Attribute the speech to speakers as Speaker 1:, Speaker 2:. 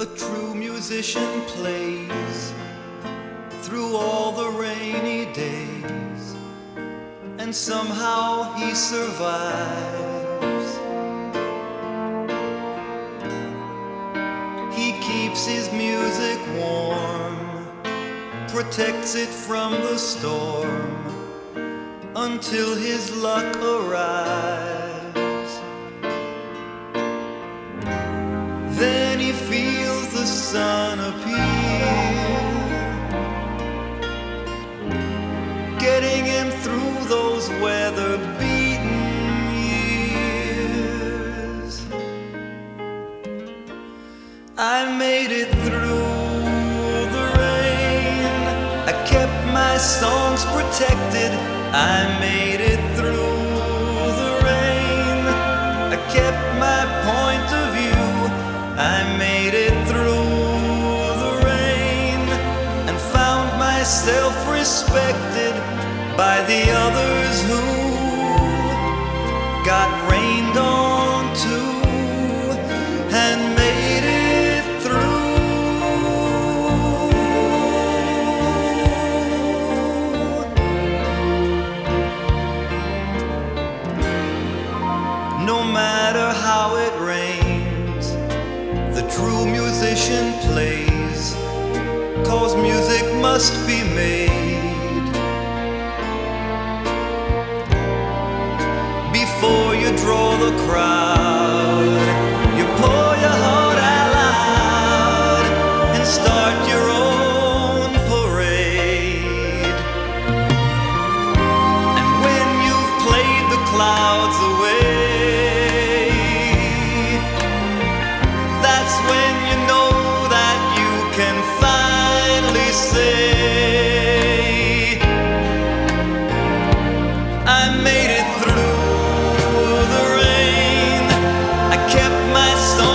Speaker 1: a true musician plays through all the rainy days, and somehow he survives. He keeps his music warm, protects it from the storm until his luck arrives. Sun appear, getting him through those weather beaten years. I made it through the rain. I kept my songs protected. I made it through the rain. I kept my point of view. I made it through myself respected by the others who got rained on too and made it through. No matter how it rains, the true musician plays, must be made. Before you draw the crowd, my soul.